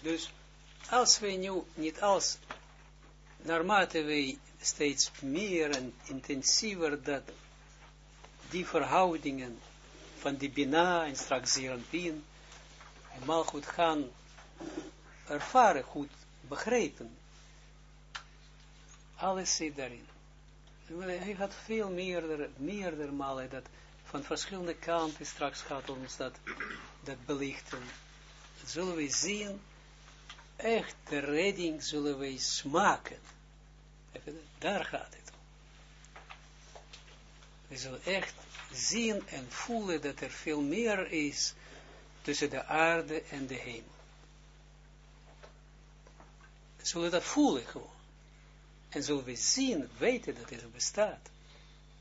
Dus als wij nu niet als, naarmate wij steeds meer en intensiever dat die verhoudingen van die Bina en straks Zeranpien goed gaan ervaren, goed begrijpen. Alles zit daarin. Hij gaat veel meerdere, meerdere malen dat van verschillende kanten straks gaat ons dat, dat belichten. Zullen we zien, echt de redding zullen wij smaken. Daar gaat het om. We zullen echt zien en voelen dat er veel meer is tussen de aarde en de hemel. We zullen dat voelen gewoon. En zullen we zien, weten dat het bestaat.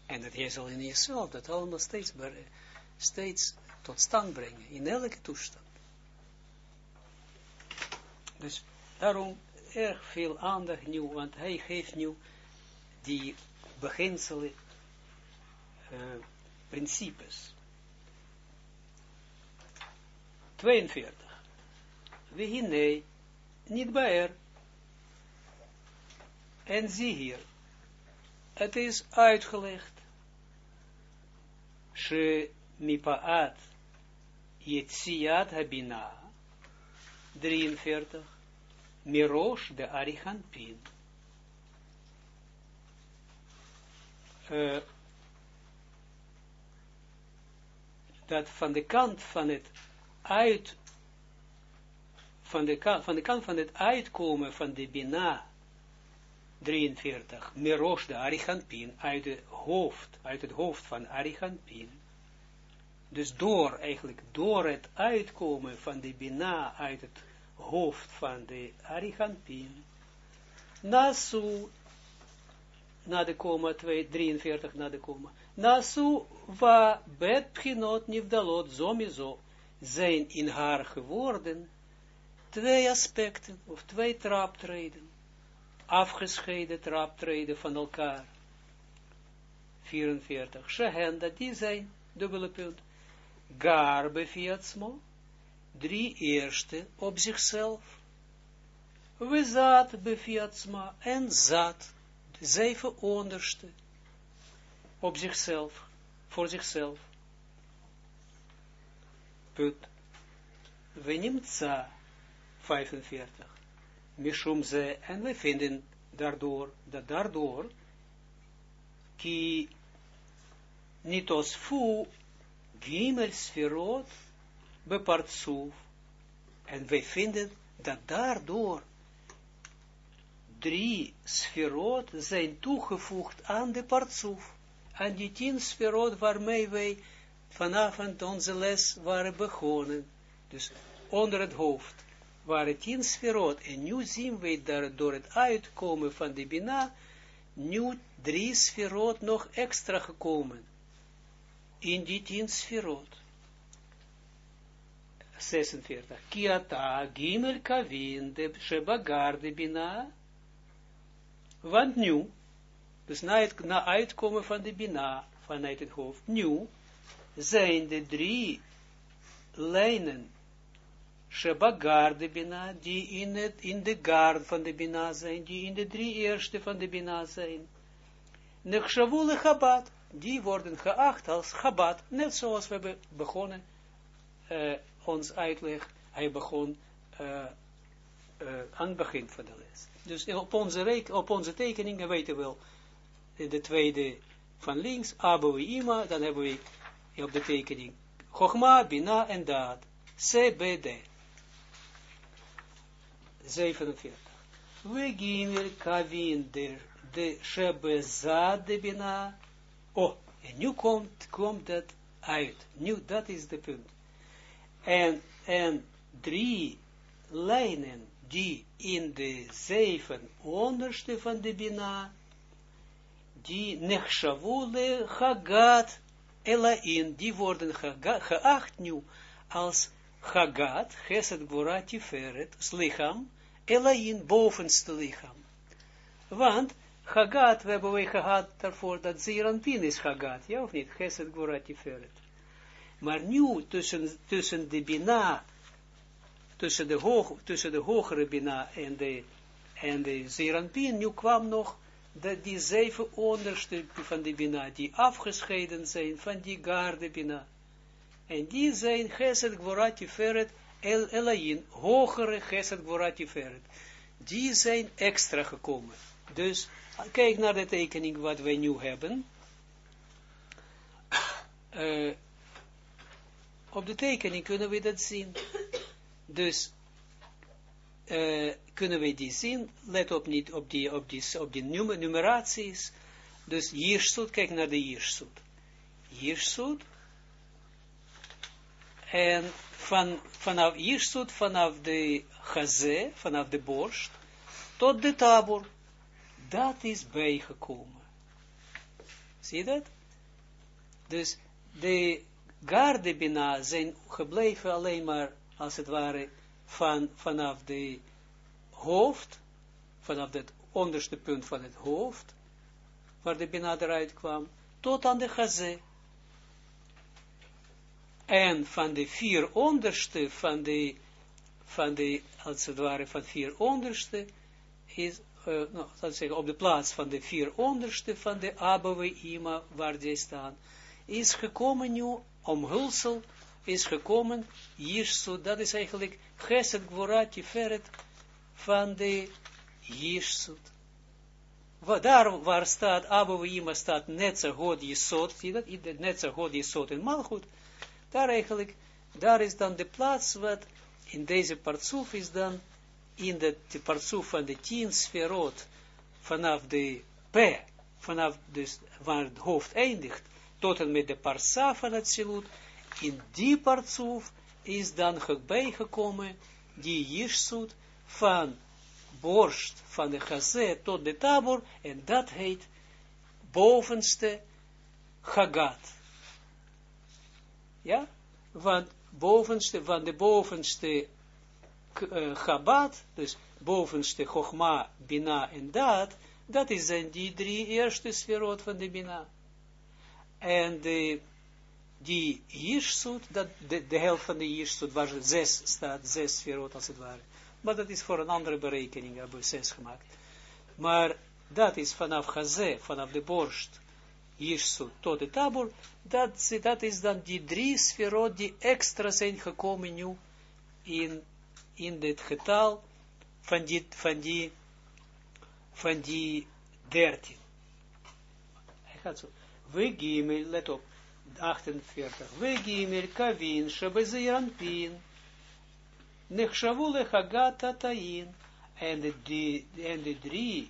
En dat jij zal in jezelf dat allemaal steeds, steeds tot stand brengen, in elke toestand. Dus daarom erg veel aandacht nu, want hij geeft nu die beginselen, uh, principes. 42. nee, niet bij er. En zie hier, het is uitgelegd. She mipaat yetziat habina. 43. Mirosh de Arichanpin. Uh, dat van de kant van het uit, van de, kant, van de kant van het uitkomen van de Bina, 43, Mirosh de Arichanpin, uit, het hoofd, uit het hoofd van Arichanpin, dus door, eigenlijk, door het uitkomen van de Bina uit het hoofd van de Arichanpin, Nasu, na de komma, 43 na de komma, Nasu va bet pchinot nivdalot zomizo, zijn in haar geworden twee aspecten, of twee traptreden, afgescheiden traptreden van elkaar. 44. Shehen, dat die zijn, dubbele punt, gar befiatsmo, drie eerste op zichzelf, we zat befiatsma, en zat, de zeven onderste, op zichzelf, voor zichzelf. Punt. Venimtsa 45. Mishum ze, en we vinden daardoor, dat daardoor, ki nitos fu gimel sferot bepartsuf. En wij vinden dat daardoor drie sferot zijn toegevoegd aan de partsuf. Aan die tien sferot waarmee wij vanavond onze les waren begonnen. Dus onder het hoofd waren tien sferot. En nu zien we dat door het uitkomen van de Bina, nu drie sferot nog extra gekomen. In die tien sferot. 46. Kiata gimel kavin de shebagar de Bina. Want nu, dus na het na uitkomen van de Bina, vanuit het hoofd, nu, zijn de drie lijnen Shebagar de Bina, die in, in de gard van de Bina zijn, die in de drie eerste van de Bina zijn. Nechshavule Chabad, die worden geacht als Chabad, net zoals we hebben begonnen, ons uitleg, hij begon uh, uh, aan het begin van de les. Dus op onze, op onze tekeningen weten we wel, de tweede van links, Abu Ima, dan hebben we op de tekening. Chogma, Bina en Daad. CBD. 47. We gimel kavin de, de Shebezad de Bina. Oh, en nu komt, komt dat uit. Nu, dat is de punt. En, en drie lijnen die in de zeven onderste van de Bina, die nechshavule hagat Elain, die worden geacht nu als Chagat, Geset Gvora Tiferet, lichaam, Elain, bovenste lichaam. Want Chagat, we hebben we gehad daarvoor dat is Chagat, ja of niet? Geset Gvora Tiferet. Maar nu tussen, tussen de Bina tussen de, hoog, tussen de hogere Bina en de, en de Zeranpien, nu kwam nog de, die zeven onderste van de Bina, die afgescheiden zijn van die garde Bina. En die zijn Geset Gvorat Tiferet El Elayin, hogere Geset Gvorat Tiferet. Die zijn extra gekomen. Dus kijk naar de tekening wat wij nu hebben. Uh, op de tekening kunnen we dat zien. Dus uh, kunnen we die zien. Let op niet op die, op die, op die numeraties. Dus Jirsut, kijk naar de Jirsut. Jirsut. En van, vanaf Jirsut, vanaf de Chazé, vanaf de borst, tot de tabor. Dat is bijgekomen. Zie je dat? Dus de gardebina zijn gebleven alleen maar, als het ware, van, vanaf de hoofd, vanaf het onderste punt van het hoofd, waar de bina eruit kwam, tot aan de gazé. En van de vier onderste, van de, van de, als het ware, van vier onderste, is, uh, zeggen, op de plaats van de vier onderste van de Abawe Ima, waar die staan, is gekomen nu, omhulsel, is gekomen, Jirsut, dat is eigenlijk Geset Gvorat Tiferet van de Jirsut. Daar waar staat, Abawe Ima staat Netza God Jesod, zie dat, Netza God Jesod in Malchut, daar eigenlijk, daar is dan de plaats wat in deze partsoef is dan in de, de partsoef van de tien sferot vanaf de P, vanaf dus waar het hoofd eindigt, tot en met de parsa van het silut, in die partsoef is dan bijgekomen die jirsut van borst van de gazé tot de tabor, en dat heet bovenste Hagat. Ja, van bovenste, van de bovenste uh, dus bovenste Chogma, Bina en Dat, dat is zijn die drie eerste sferot van de Bina. En de, die Jirsut, dat, de, de helft van de Jirsut, waar zes staat, zes sferot als het ware. Maar dat is voor een andere berekening, hebben we zes gemaakt. Maar dat is vanaf Chazé, vanaf de borst, Jirsut tot de tabor, dat, dat is dan die drie sferot die extra zijn gekomen nu in in dit getal van die, van die, van die dertien. Hij gaat. We gimel, let op, 48. We gimel kavin, shebeziran pin, nechshavu lechagat tatain. En de, en drie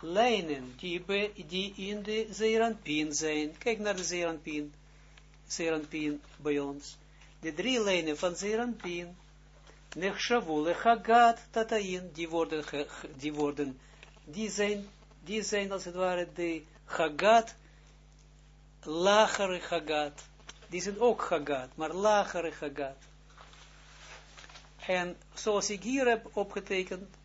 lijnen die, be, die in de Zeranpin zijn. Kijk naar de Zeranpin. Zeranpin bij ons. De drie lijnen van Zeranpin nechshavu hagat tatayin, die worden, die worden, die zijn, die zijn als het ware de hagat, lagere hagat, die zijn ook hagat, maar lagere hagat. En zoals ik hier heb opgetekend,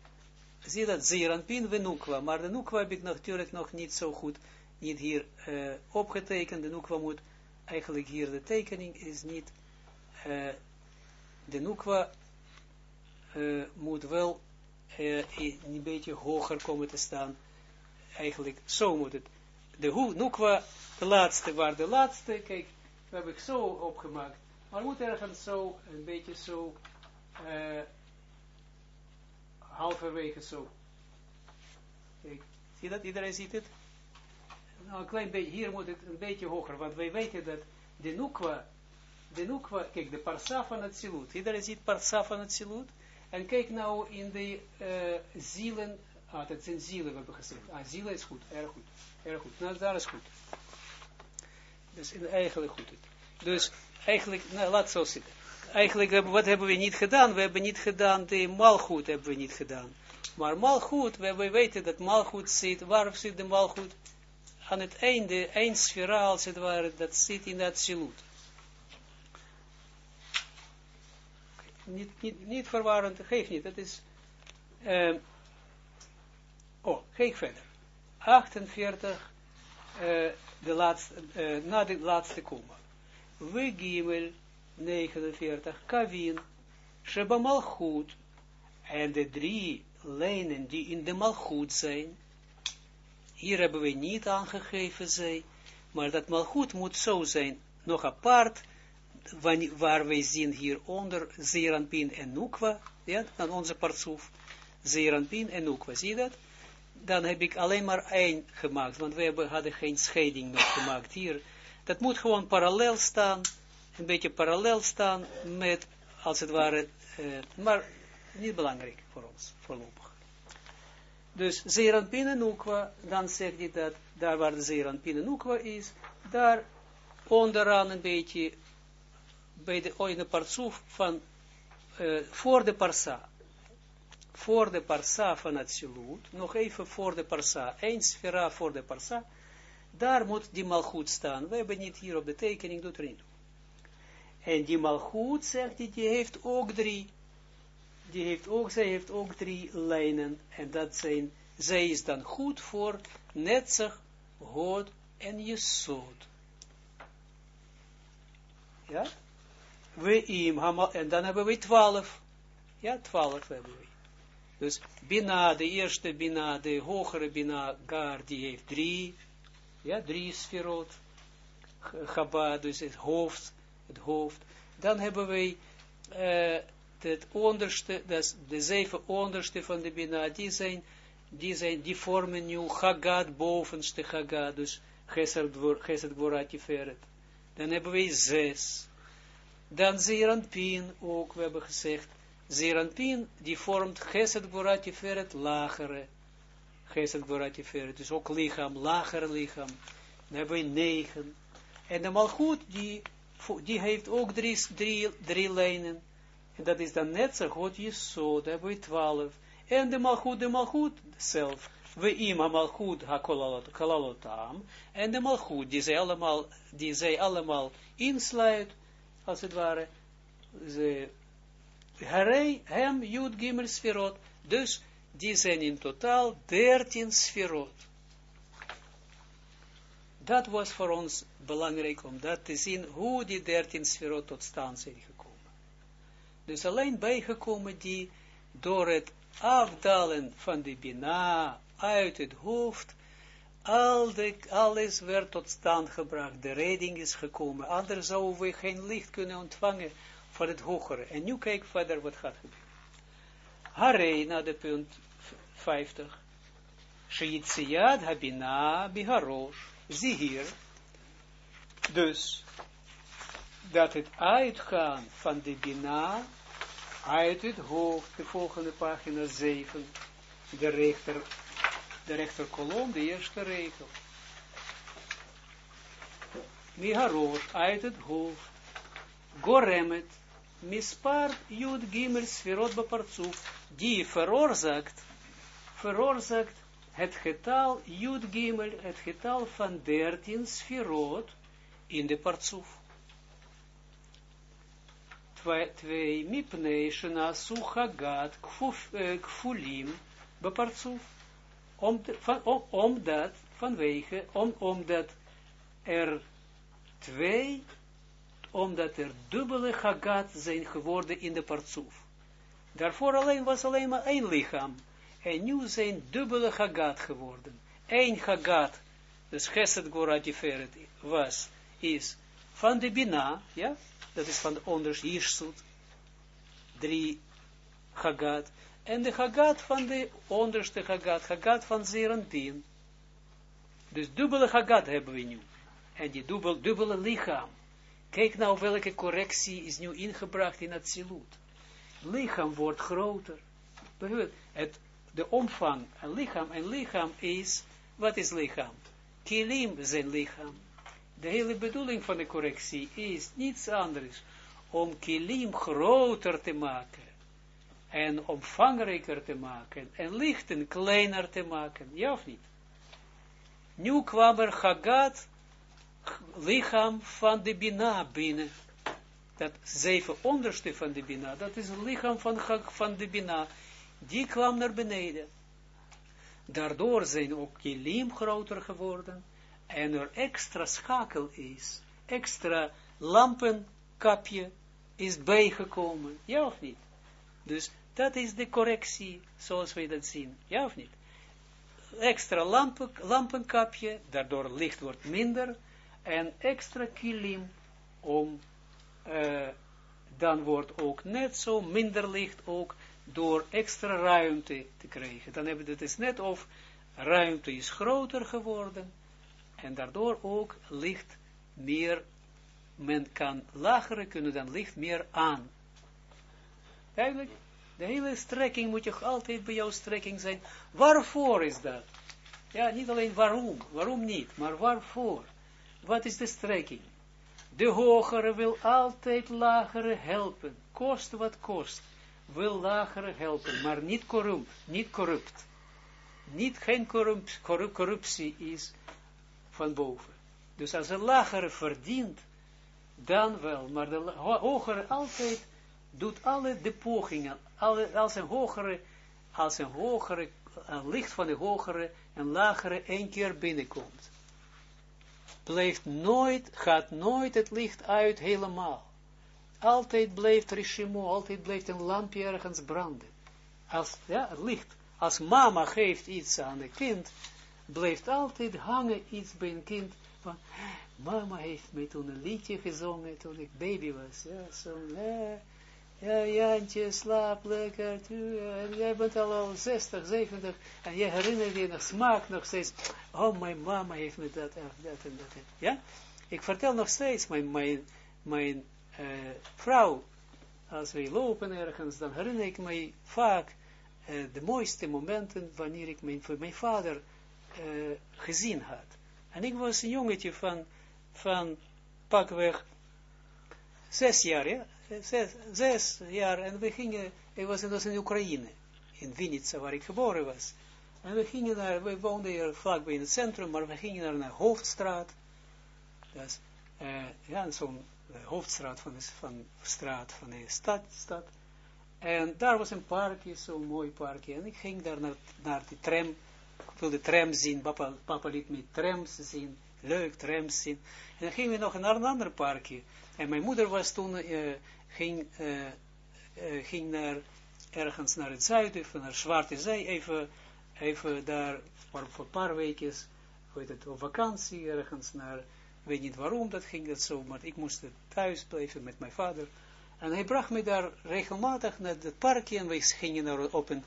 zie je dat Zeranpin we Nukwa, maar de Nukwa heb ik natuurlijk nog niet zo goed, niet hier uh, opgetekend, de Nukwa moet, eigenlijk hier de tekening is niet, uh, de Nukwa uh, moet wel een beetje hoger komen te staan. Eigenlijk, zo moet het. De Nukwa, de laatste, waar de laatste, kijk, dat heb ik zo opgemaakt. Maar moet ergens zo, een beetje zo, uh, halverwege zo. Kijk, zie dat? Iedereen ziet het? Nou, een klein beetje, hier moet het een beetje hoger, want wij weten dat de Nukwa, de Nukwa, kijk, de parsa van het silut. Iedereen ziet parsa van het silut? En kijk nou in de uh, zielen, dat zijn zielen, we hebben gezegd. Ah, zielen is goed, erg goed, erg goed. Nou, daar is goed. Dus eigenlijk goed. Dus eigenlijk, nou, laat zo zitten. Eigenlijk, wat hebben we niet gedaan? We hebben niet gedaan, de malgoed hebben we niet gedaan. Maar malgoed, we, we weten dat malgoed zit, waar zit de malgoed? Aan het einde, één sferaal, als het dat zit in dat silut. niet, niet, niet verwarrend, geef niet, dat is, oh, kijk verder, 48, uh, de laatste, uh, na de laatste komma, we gimel, 49, kavin, Sheba Malchut, en de drie lijnen die in de Malchut zijn, hier hebben we niet aangegeven zij, maar dat Malchut moet zo zijn, nog apart, waar wij zien hieronder Zeranpin en Nukwa, ja, dan onze partsoef, Zeranpin en Nukwa, zie je dat? Dan heb ik alleen maar één gemaakt, want we hebben, hadden geen scheiding nog gemaakt hier. Dat moet gewoon parallel staan, een beetje parallel staan met, als het ware, uh, maar niet belangrijk voor ons, voorlopig. Dus Zeranpin en Nukwa, dan zegt hij dat, daar waar de Zeranpin en Nukwa is, daar onderaan een beetje bij de oine partsoef van uh, voor de parsa. Voor de parsa van het nog even voor de parsa, één sfera voor de parsa, daar moet die malgoed staan. We hebben niet hier op de tekening, doet er niet En die malgoed, zegt hij, die heeft ook drie, die heeft ook, zij heeft ook drie lijnen, en dat zijn, zij is dan goed voor netzig, hood en jesod. Ja? we im, en dan hebben we twaalf. Ja, twaalf hebben we. Dus Bina, de eerste Bina, de hogere Bina, Gar, die heeft drie, ja, drie sferot. Chaba, dus het hoofd, het hoofd. Dan hebben uh, het onderste, dus de zeven onderste van de Bina, die zijn, die zijn, die vormen nu Chagat, bovenste Chagat, dus Geset Gvorat Tiferet. Dan hebben we zes. Dan Zeranpin ook, we hebben gezegd, Zeranpin, die vormt Geset Gorati Feret, lagere, Geset Gorati Feret, dus ook lichaam, lagere lichaam. Dan hebben we negen. En de Malchut, die, die heeft ook drie, drie, drie lijnen. En dat is dan net zo goed, je zo, dan hebben we twaalf. En de Malchut, de Malchut zelf. We ima Malchut ha-kolalotam. En de Malchut, die zij allemaal, die zij allemaal insluit, als het ware, ze, Harei, hem, Jud, Gimel, Sferot, dus die zijn in totaal dertien Sferot. Dat was voor ons belangrijk om dat te zien, hoe die dertien Sferot tot stand zijn gekomen. Dus alleen bijgekomen die door het afdalen van de Bina uit het hoofd, al de, alles werd tot stand gebracht, de redding is gekomen, anders zouden we geen licht kunnen ontvangen van het hogere. En nu kijk verder wat gaat gebeuren. Hare, naar de punt 50. Sheitziad habina biharosh. Zie hier, dus, dat het uitgaan van de bina uit het hoofd, de volgende pagina 7, de rechter de rechterkolom, de eerste regel. Miharosh, uit het hoofd. Goremet, mispar, jud, gimel, sferot, bepartsuf, die veroorzaakt, veroorzaakt het getal, jud, gimel, het getal van dertien sferot in de partsuf. Twee, mipnei, shena, suchagat, kfulim, om, omdat, vanwege, om, omdat er twee, omdat er dubbele hagat zijn geworden in de partsoef. Daarvoor alleen was alleen maar één lichaam. En nu zijn dubbele hagat geworden. Eén hagat, dus Geset Goratiferet was, is van de Bina, ja, dat is van de onderste drie hagat, en de Hagat van de onderste Hagat, Hagat van Zeranpin. Dus dubbele Hagat hebben we nu. En die dubbel, dubbele lichaam. Kijk nou welke correctie is nu ingebracht in het silut. Lichaam wordt groter. Het, de omvang, een lichaam, een lichaam is, wat is lichaam? Kilim zijn lichaam. De hele bedoeling van de correctie is niets anders om kilim groter te maken en omvangrijker te maken, en lichten kleiner te maken, ja of niet? Nu kwam er Hagat, lichaam van de Bina binnen, dat zeven onderste van de Bina, dat is het lichaam van, van de Bina, die kwam naar beneden. Daardoor zijn ook kilim groter geworden, en er extra schakel is, extra lampenkapje is bijgekomen, ja of niet? Dus dat is de correctie, zoals wij dat zien. Ja of niet? Extra lampen, lampenkapje, daardoor licht wordt minder. En extra kilim om, uh, dan wordt ook net zo minder licht ook door extra ruimte te krijgen. Dan hebben we het is net of ruimte is groter geworden en daardoor ook licht meer, men kan lagere kunnen dan licht meer aan. Eigenlijk, de hele strekking moet je altijd bij jouw strekking zijn. Waarvoor is dat? Ja, niet alleen waarom, waarom niet, maar waarvoor? Wat is de strekking? De hogere wil altijd lagere helpen, kost wat kost, wil lagere helpen, maar niet corrupt, niet corrupt. Niet geen corrupt, corruptie is van boven. Dus als een lagere verdient, dan wel, maar de hogere altijd doet alle de pogingen, als een hogere, als een hogere, licht van de hogere en lagere één keer binnenkomt, blijft nooit, gaat nooit het licht uit helemaal. Altijd blijft regimo, altijd blijft een lampje ergens branden. Als, ja, het licht. Als mama geeft iets aan het kind, blijft altijd hangen iets bij een kind van, mama heeft mij toen een liedje gezongen toen ik baby was. Ja, zo, ja, ja, Jantje, slaap lekker, en jij bent al, al 60, 70, en je herinnert je nog, smaak nog steeds, oh, mijn mama heeft me dat, dat en dat, ja? Ik vertel nog steeds, mijn, mijn, mijn uh, vrouw, als wij lopen ergens, dan herinner ik mij vaak uh, de mooiste momenten wanneer ik mijn, mijn vader gezien had. En ik was een jongetje van, van pakweg zes jaar, ja, zes, zes jaar, en we gingen, ik was, was in Oekraïne, in Vinica, waar ik geboren was. En we gingen naar, we woonden hier vlakbij in het centrum, maar we gingen naar een hoofdstraat, is, uh, ja, zo'n uh, hoofdstraat van de van straat van de stad, stad. En daar was een parkje, zo'n mooi parkje, en ik ging daar naar, naar de tram, ik wilde tram zien, papa, papa liet me trams zien, leuk trams zien. En dan gingen we nog naar een ander parkje. En mijn moeder was toen, uh, ging, uh, uh, ging naar, ergens naar het zuiden, van naar Zwarte Zee, even, even daar voor, een paar weken, weet het, op vakantie, ergens naar, weet niet waarom dat ging dat zo, maar ik moest thuis blijven met mijn vader. En hij bracht me daar regelmatig naar het parkje en we gingen daar op een,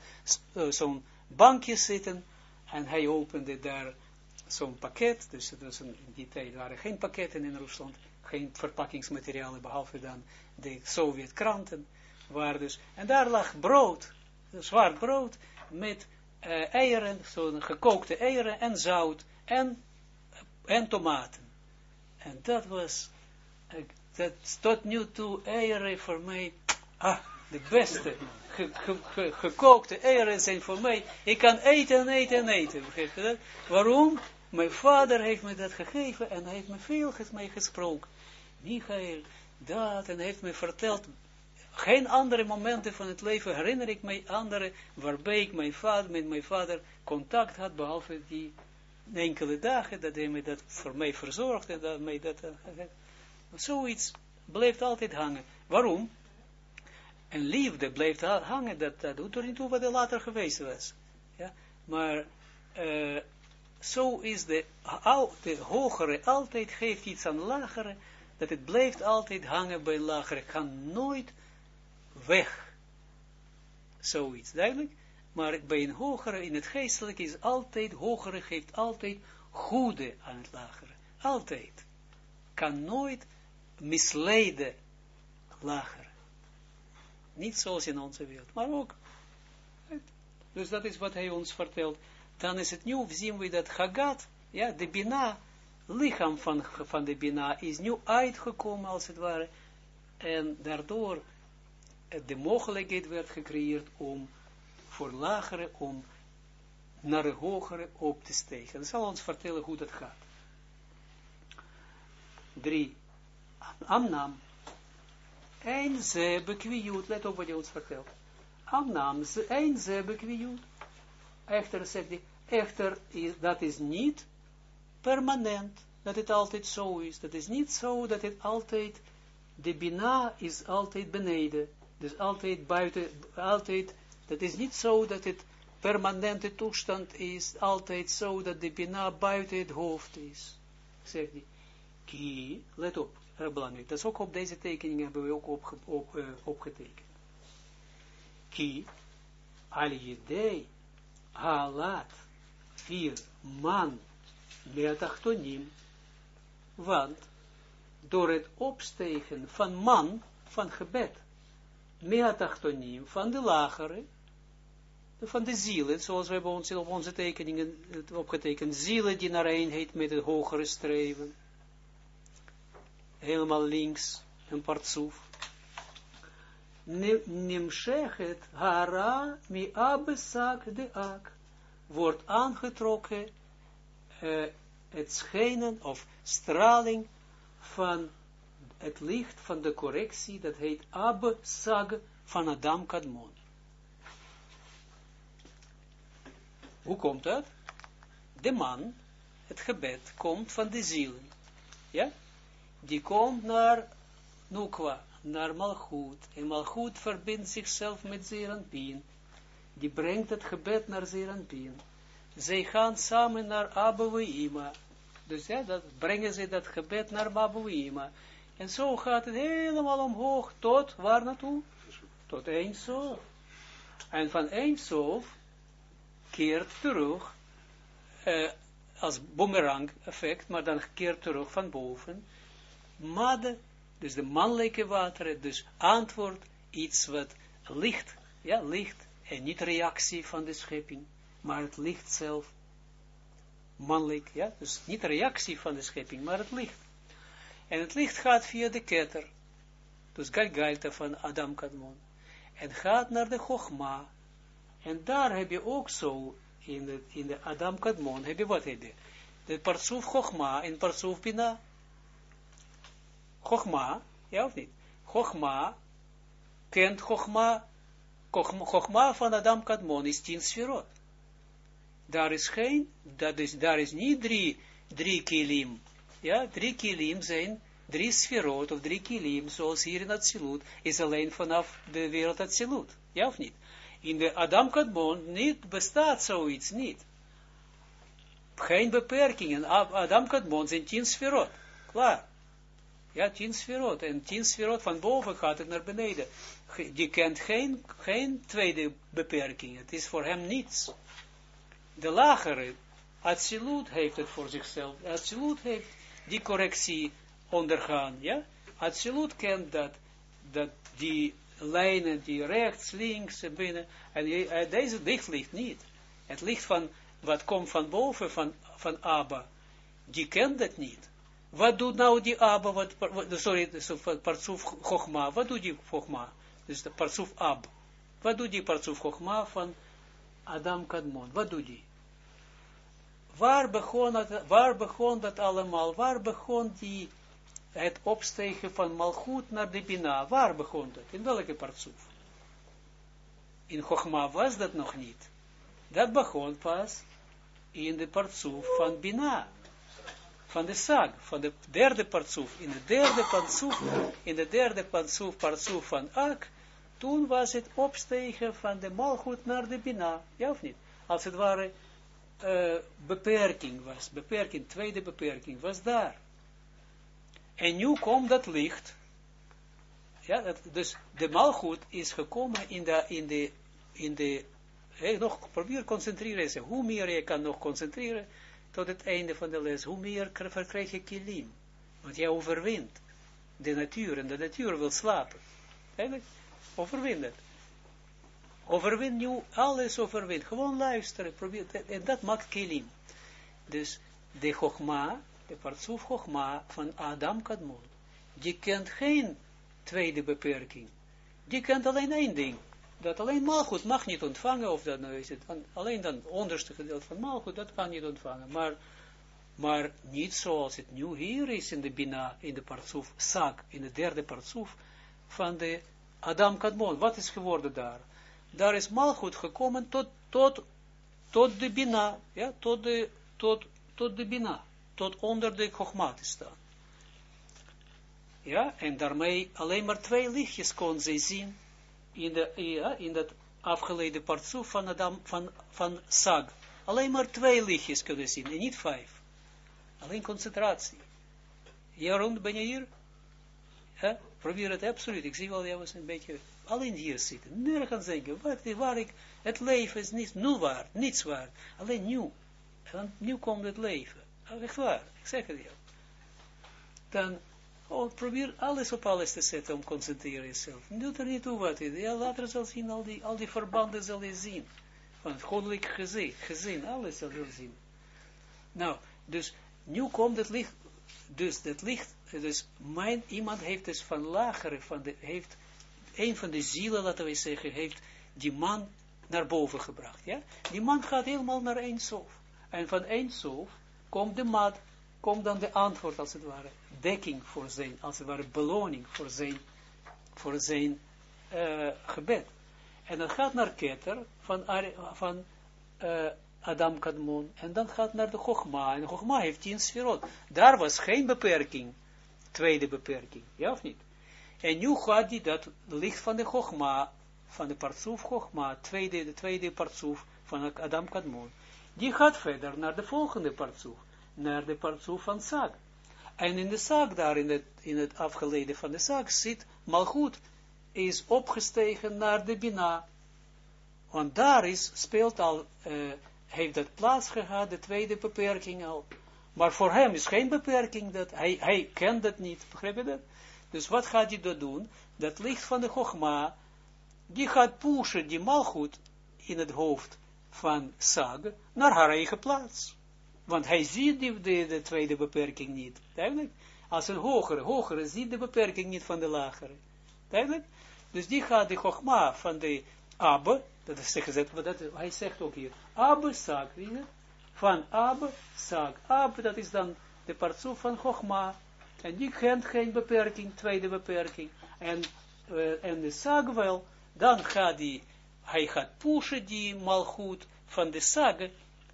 zo'n bankje zitten en hij opende daar zo'n pakket, dus, dus in die tijd waren geen pakketten in Rusland, geen verpakkingsmaterialen, behalve dan de Sovjet-kranten, waar dus, en daar lag brood, zwart brood, met uh, eieren, zo'n gekookte eieren en zout, en, en tomaten. En dat was, uh, dat tot nu toe eieren voor mij, ah, de beste, ge, ge, ge, gekookte eieren zijn voor mij, ik kan eten en eten en eten, begrijp je dat? Waarom? Mijn vader heeft me dat gegeven en heeft me veel mee gesproken. Michael, dat, en heeft me verteld, geen andere momenten van het leven herinner ik mij andere, waarbij ik mijn vader, met mijn vader contact had, behalve die enkele dagen, dat hij me dat voor mij verzorgde, dat mij dat, uh, zoiets blijft altijd hangen. Waarom? En liefde blijft hangen, dat, dat doet er niet toe wat er later geweest was. Ja? Maar, uh, zo is de, de hogere altijd geeft iets aan lagere, dat het blijft altijd hangen bij lagere, kan nooit weg. Zoiets, duidelijk? Maar bij een hogere, in het geestelijke is altijd, hogere geeft altijd goede aan het lagere. Altijd. Kan nooit misleiden lagere. Niet zoals in onze wereld, maar ook. Dus dat is wat hij ons vertelt. Dan is het nu, zien we dat Hagat, ja, de Bina, lichaam van, van de Bina is nu uitgekomen als het ware. En daardoor de mogelijkheid werd gecreëerd om voor lagere, om naar de hogere op te steken. Dat zal ons vertellen hoe dat gaat. 3. Amnam. Een ze bekwiut. Let op wat hij ons vertelt. Amnam. Een ze bekwiut. Echter, zegt hij, echter, is, dat is niet permanent, dat het altijd zo is. Dat is niet zo dat het altijd, de bina is altijd beneden. Dus altijd buiten, altijd, dat is niet zo dat het permanente toestand is, altijd zo dat de bina buiten het hoofd is. Zegt hij. Ki, let op, erg belangrijk. Dat is ook op deze tekening hebben we ook op, op, uh, opgetekend. Ki, al idee, halat, vier, man, leatachtonim, want door het opstegen van man, van gebed, meatachtonim, van de lagere, van de zielen, zoals we hebben op onze tekeningen opgetekend, zielen die naar eenheid met het hogere streven, helemaal links, een partsoef, nimshechet hara mi abesak de ak, wordt aangetrokken uh, het schijnen of straling van het licht van de correctie, dat heet Abbe Sag van Adam Kadmon. Hoe komt dat? De man, het gebed, komt van de zielen. Ja? Die komt naar Nukwa, naar Malchut. En Malchut verbindt zichzelf met Zeranpien. Die brengt het gebed naar Zeranpien. Zij gaan samen naar Abba Ima. Dus ja, dat brengen ze dat gebed naar Babuima. En zo gaat het helemaal omhoog tot, waar naartoe? Tot Eindsof. En van Eindsof keert terug, eh, als boomerang effect, maar dan keert terug van boven. Made, dus de mannelijke wateren, dus antwoord, iets wat licht, ja, licht, en niet reactie van de schepping, maar het licht zelf mannelijk, ja, dus niet de reactie van de schepping, maar het licht. En het licht gaat via de ketter, dus Galgalta van Adam Kadmon, en gaat naar de Chogma, en daar heb je ook zo, in de, in de Adam Kadmon, heb je wat heb je? De Parsuf Chogma en Parsuf Bina. Chogma, ja of niet? Chogma, kent Chogma, Chogma van Adam Kadmon is tien sferot daar is geen, dat is, daar is niet drie, drie kilim. Ja, drie kilim zijn drie sferot of drie kilim, zoals hier in Atsilut, is alleen vanaf de wereld Atsilut. Ja of niet? In de Adam Kadmon niet bestaat zoiets niet. Geen beperkingen. Adam Kadmon zijn tien sferot. Klaar. Ja, tien sferot. En tien sferot van boven gaat het naar beneden. Die kent geen, geen tweede beperking. Het is voor hem niets de lagere, Atsilut heeft het voor zichzelf. Atsilut heeft die correctie ondergaan, ja. Atsilut kent dat, dat die lijnen, die rechts, links en binnen, en deze licht ligt niet. Het licht van, wat komt van boven, van, van Abba, die kent dat niet. Wat doet nou die Abba, wat, sorry, Partsuf Chogma, wat doet die Chogma? Dus de Ab. Wat doet die Partsuf Chogma van Adam Kadmon? Wat doet die? Waar begon, het, waar begon dat allemaal? Waar begon die, het opstegen van Malchut naar de Bina? Waar begon dat? In welke partsoef? In Chogma was dat nog niet. Dat begon pas in de partsoef van Bina. Van de Sag, van de derde partsoef. In de derde partsoef, in de derde partsoef, partsoef van Ak, toen was het opstegen van de Malchut naar de Bina. Ja of niet? Als het ware uh, beperking was, beperking, tweede beperking was daar. En nu komt dat licht, ja, dat, dus de malgoed is gekomen in de, in de, in de, nog probeer concentreren, hoe meer je kan nog concentreren, tot het einde van de les, hoe meer verkrijg je kilim, want jij overwint de natuur, en de natuur wil slapen, overwint het. Overwin nu, alles overwin. Gewoon luisteren, probeer, en dat maakt kilim. Dus de Chogma, de partsoef Chogma van Adam Kadmon, die kent geen tweede beperking. Die kent alleen één ding. Dat alleen Malchut mag niet ontvangen, of dat nou is het, alleen dan onderste gedeelte van Malchut, dat kan niet ontvangen. Maar, maar niet zoals het nu hier is in de Bina, in de partsoef Sak, in de derde partsoef van de Adam Kadmon. Wat is geworden daar? Daar is malgoed gekomen tot, tot, tot de bina, ja, tot de, tot, tot de bina, tot onder de chogma. Ja, en daarmee alleen maar twee lichtjes kon zij zien, in, de, ja, in dat afgeleide partsoef van, van, van Sag. Alleen maar twee lichtjes kunnen zien, en niet vijf. Alleen concentratie. Jaron, ben je hier? Probeer het absoluut. Ik zie wel, jij was een beetje alleen hier zitten. Nergens denken. Wat, waar ik, het leven is niet nul waard, niets waard. Alleen. En nu komt het leven. Oh, echt waar, ik zeg het je. Dan oh, probeer alles op alles te zetten om concentreren jezelf. Doe er niet toe wat Ja, later zal zien, al die, al die verbanden zal je zien. Van het goddelijk gezin, gezin, alles zal je zien. Nou, dus nu komt het licht, dus dat licht, dus mijn, iemand heeft dus van lagere, van de, heeft, een van de zielen, laten we zeggen, heeft die man naar boven gebracht, ja. Die man gaat helemaal naar Eindsof. En van Eindsof komt de mat, komt dan de antwoord, als het ware, dekking voor zijn, als het ware beloning voor zijn, voor zijn uh, gebed. En dat gaat naar Keter van, van uh, Adam Kadmon. En dan gaat naar de Chogma. En de Chogma heeft tien sferot. Daar was geen beperking. Tweede beperking. Ja of niet? En nu gaat hij dat licht van de Chogma, van de Partsoef Chogma, tweede, de tweede Partsoef van Adam Kadmon. Die gaat verder naar de volgende Partsoef. Naar de Partsoef van Sag. En in de Sag, daar in het, in het afgeleden van de Sag, zit Malchut, is opgestegen naar de Bina. Want daar is, speelt al... Uh, heeft dat plaats gehad, de tweede beperking al. Maar voor hem is geen beperking, dat hij, hij kent dat niet, begrijp je dat? Dus wat gaat hij dat doen? Dat licht van de Chogma, die gaat pushen die malgoed in het hoofd van Sag naar haar eigen plaats. Want hij ziet die, de, de tweede beperking niet. Duidelijk? Als een hogere, hogere ziet de beperking niet van de lagere. Duidelijk? Dus die gaat de Chogma van de Abbe, dat is gezegd, dat, hij zegt ook hier, Abbe Sag, van Abbe Sag. Abbe, dat is dan de partsoef van Chogma. En die kent geen beperking, tweede beperking. En, uh, en de Sag wel, dan gaat die, hij gaat pushen die malgoed van de Sag,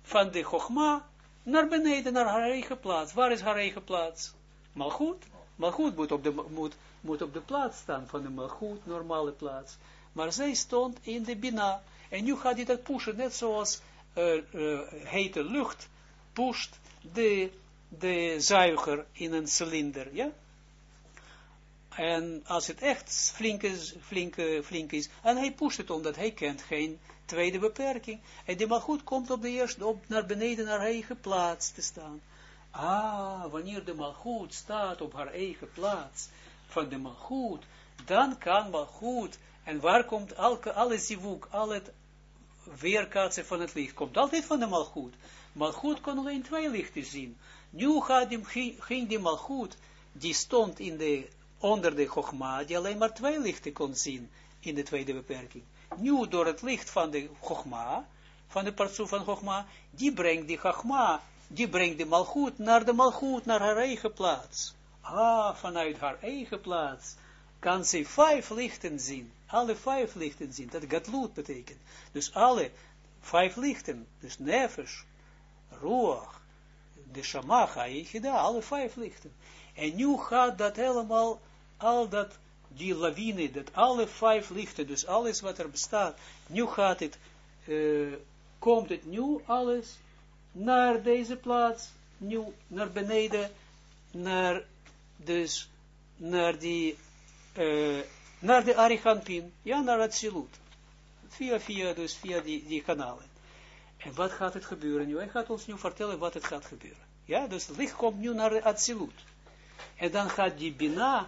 van de Chogma, naar beneden, naar haar eigen plaats. Waar is haar eigen plaats? Malgoed? Malgoed moet op de, moet, moet op de plaats staan van de malgoed, normale plaats. Maar zij stond in de Bina. En nu gaat hij dat pushen, net zoals uh, uh, hete lucht pusht de, de zuiger in een cilinder, ja? En als het echt flink is, flink, flink is, en hij pusht het omdat hij kent geen tweede beperking. En die malgoed komt op de eerste, op naar beneden naar eigen plaats te staan. Ah, wanneer de malgoed staat op haar eigen plaats van de malgoed, dan kan malgoed en waar komt elke, alle zivuk, al het weerkaatsen van het licht, komt altijd van de malgoed. Malgoed kon alleen twee lichten zien. Nu gaat die, ging die die stond in de, onder de chogma, die alleen maar twee lichten kon zien in de tweede beperking. Nu door het licht van de chogma, van de partsoef van chogma, die brengt die chogma, die brengt de malgoed naar de malgoed, naar haar eigen plaats. Ah, vanuit haar eigen plaats kan ze vijf lichten zien alle vijf lichten zien, dat gatloed betekent. Dus alle vijf lichten, dus nefesh, ruach, de shamacha, yichida, alle vijf lichten. En nu gaat dat helemaal, al dat, die lawine, dat alle vijf lichten, dus alles wat er bestaat, nu gaat het, uh, komt het nu alles naar deze plaats, nu naar beneden, naar, dus, naar die, uh, naar de Arichampin, ja, naar het Silut. Via, via, dus via die, die kanalen. En wat gaat het gebeuren nu? Hij gaat ons nu vertellen wat het gaat gebeuren. Ja, dus het licht komt nu naar het Silut. En dan gaat die Bina,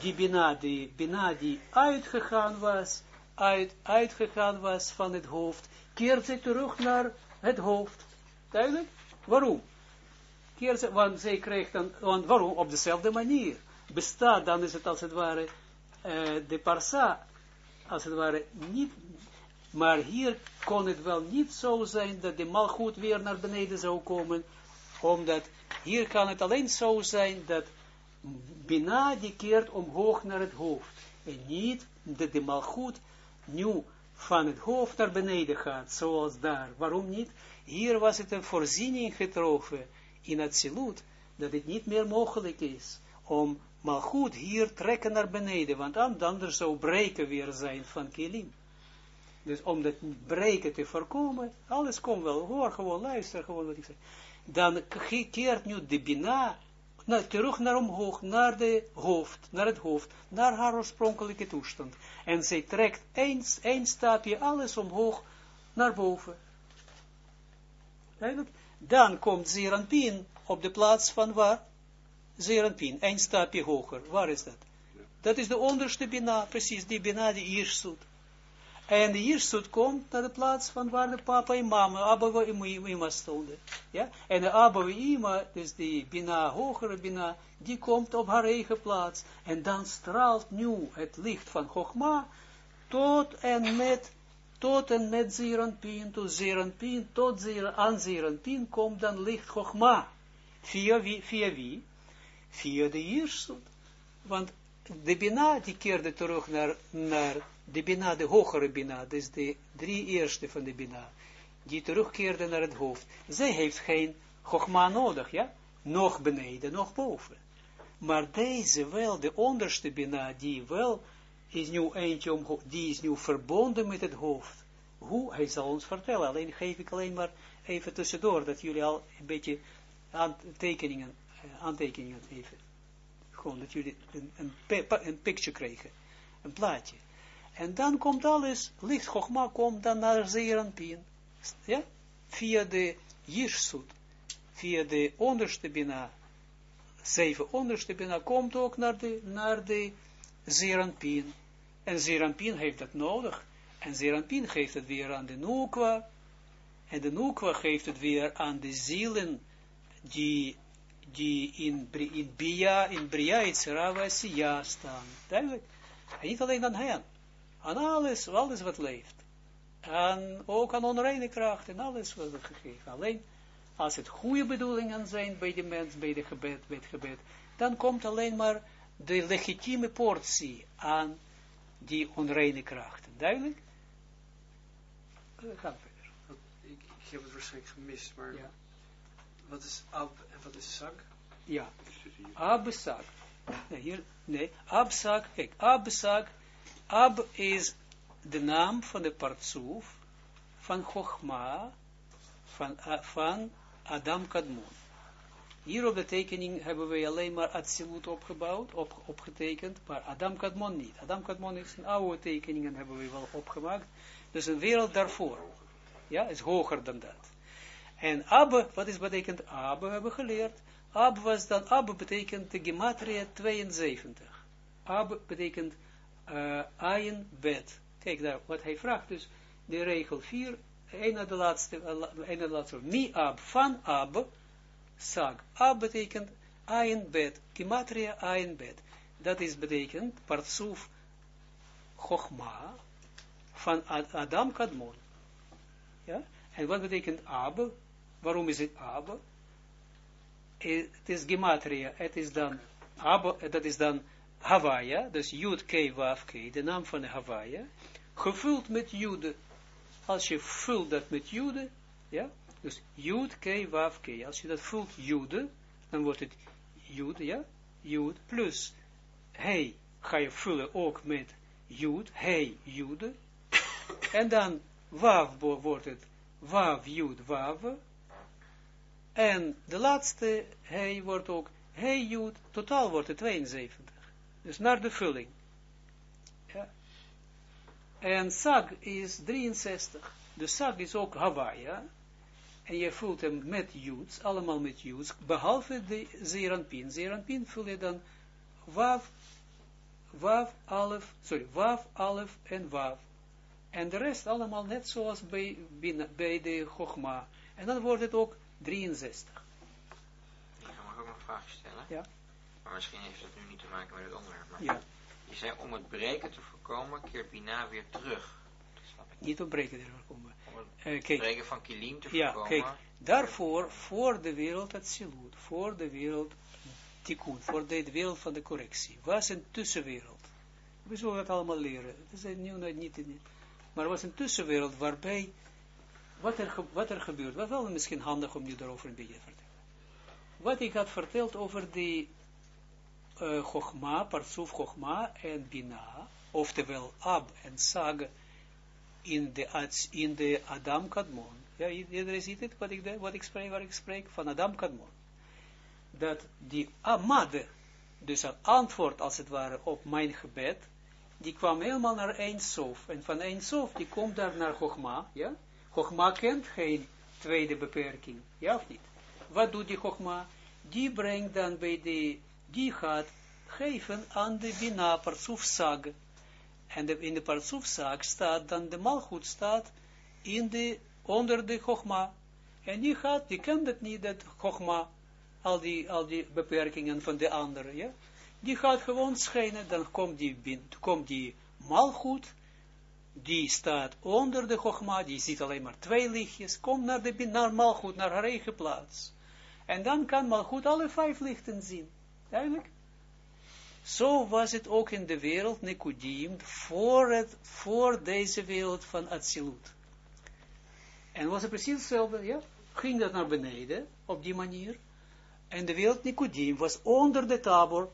die Bina, die Bina die uitgegaan was, uit, uitgegaan was van het hoofd, keert ze terug naar het hoofd. Duidelijk? Waarom? Keert ze, want zij krijgt dan, want waarom? Op dezelfde manier. Bestaat, dan is het als het ware uh, de parsa, als het ware, niet, maar hier kon het wel niet zo zijn dat de malgoed weer naar beneden zou komen, omdat hier kan het alleen zo zijn dat Bina keert omhoog naar het hoofd, en niet dat de malgoed nu van het hoofd naar beneden gaat, zoals daar. Waarom niet? Hier was het een voorziening getroffen in het silut, dat het niet meer mogelijk is om maar goed hier trekken naar beneden, want anders zou breken weer zijn van kilim. Dus om dat breken te voorkomen, alles komt wel, hoor gewoon, luister gewoon wat ik zeg. Dan keert nu de bina naar, terug naar omhoog, naar de hoofd, naar het hoofd, naar haar oorspronkelijke toestand. En zij trekt één, stapje alles omhoog naar boven. Dan komt Zeranpien op de plaats van waar? Zeranpien, één stapje hoger. Waar is dat? Dat is de onderste bina, precies die bina die eerst zoet. En de Jirsut komt naar de plaats van waar de papa en mama, Abba en Ima stonden. Ja? En de Abba en Ima, dus die Bina, hogere Bina, die komt op haar eigen plaats. En dan straalt nu het licht van Chogma tot en met, tot en met Zeranpien, tot Zeranpien, tot Zeran, aan Zeranpien komt dan licht Chogma. Via wie? Via wie? Via de Jirsut. Want de Bina, die keerde terug naar, naar de Bina, de hogere Bina, dus de drie eerste van de Bina, die terugkeerde naar het hoofd. Zij heeft geen Chogma nodig, ja? Nog beneden, nog boven. Maar deze wel, de onderste Bina, die wel, is nu eentje omhoog, die is nu verbonden met het hoofd. Hoe? Hij zal ons vertellen. Alleen geef ik alleen maar even tussendoor, dat jullie al een beetje aantekeningen, aantekeningen even. Gewoon dat jullie een, een, een picture kregen. Een plaatje. En dan komt alles, licht Chogma komt dan naar Zeeranpien. Ja? Via de Jirsut, via de onderste Bina, zeven onderste Bina, komt ook naar de, naar de Zeeranpien. En Zeeranpien heeft dat nodig. En Zeeranpien geeft het weer aan de Nukwa. En de Nukwa geeft het weer aan de zielen die, die in, in Bia, in Bria, Itzerava, Siya staan. Duidelijk. En niet alleen aan hen aan alles, alles wat leeft. En ook aan onreine kracht en alles wat we gegeven. Alleen als het goede bedoelingen zijn bij de mens, bij, de gebed, bij het gebed, dan komt alleen maar de legitieme portie aan die onreine krachten. Duidelijk? We gaan verder. Ik, ik heb het waarschijnlijk gemist, maar ja. wat is ab en wat is zak? Ja, abzak. Nee, hier, nee, abzak, kijk, abzak Ab is de naam van de partsoef van Chochma van, uh, van Adam Kadmon. Hier op de tekening hebben we alleen maar Atsilut opgebouwd, op, opgetekend, maar Adam Kadmon niet. Adam Kadmon is een oude tekeningen hebben we wel opgemaakt. Dus een wereld daarvoor. Ja, is hoger dan dat. En Ab, wat is betekent Ab, hebben we geleerd. Ab was dan, Ab betekent de gematria 72. Ab betekent uh, ayin bet. Kijk daar, wat hij vraagt, dus de regel 4, een de laatste, een na de laatste, mi ab, van ab, sag. Ab betekent ayin bet, kimatria ayin bet. Dat is betekent, partsuf chogma, van Adam Kadmon. Ja? En wat betekent ab? Waarom is het ab? Het is gematria, het is dan, ab, dat is dan Hawaia, dus Jud K Waf K, de naam van Hawaia, gevuld met Jude. Als je vult dat met Jude, ja, dus Jud K Waf K, als je dat vult Jude, dan wordt het Jude, ja, Jud plus hey ga je vullen ook met Jud, hey Jude, en dan Wav wordt het Wav Jud Wav, en de laatste hey wordt ook hey Jud, totaal wordt het 72. Dus naar de vulling. Ja. En sag is 63. De sag is ook Hawaii. En je vult hem met juts, allemaal met juts, behalve de zeranpin. Zeranpin vul je dan waf, waf, alef, sorry, waf, alef en waf. En de rest allemaal net zoals bij, bij de Chogma. En dan wordt het ook 63. Ik mag ook nog een vraag stellen. Ja. Maar misschien heeft het nu niet te maken met het onderwerp. Maar ja. Je zei om het breken te voorkomen, keert Bina weer terug. Niet om breken te voorkomen. Om het uh, kijk, breken van kilim te ja, voorkomen. Kijk, daarvoor, voor de wereld het silut, voor de wereld tikkun, voor de wereld van de correctie, was een tussenwereld. We zullen dat allemaal leren. Het is nu niet, niet, maar was een tussenwereld waarbij, wat er, wat er gebeurt, was wel misschien handig om nu daarover een beetje te vertellen. Wat ik had verteld over die uh, Chogma, Parsuf Chogma en Bina, oftewel Ab en Sag, in de, in de Adam Kadmon. Ja, iedereen ziet het, wat ik, wat ik spreek, waar ik spreek, van Adam Kadmon. Dat die Amade, dus het antwoord als het ware op mijn gebed, die kwam helemaal naar Eindsof. En van Eindsof, die komt daar naar Chogma, ja. Chogma kent geen tweede beperking, ja of niet? Wat doet die Chogma? Die brengt dan bij de, die gaat geven aan de Bina. En de, in de Parsuf Sag staat dan, de Malchut staat in de, onder de Chogma. En die gaat, die kent het niet, dat Chogma, al die, al die beperkingen van de anderen, ja die gaat gewoon schijnen, dan komt die, komt die malgoed, die staat onder de Chogma, die ziet alleen maar twee lichtjes, komt naar, de, naar malgoed, naar haar eigen plaats. En dan kan malgoed alle vijf lichten zien. Eigenlijk. Zo was het ook in de wereld Nicodim, voor, voor deze wereld van Atsilut. En was het precies hetzelfde, ja? Ging dat naar beneden, op die manier. En de wereld Nicodim was onder de tabor,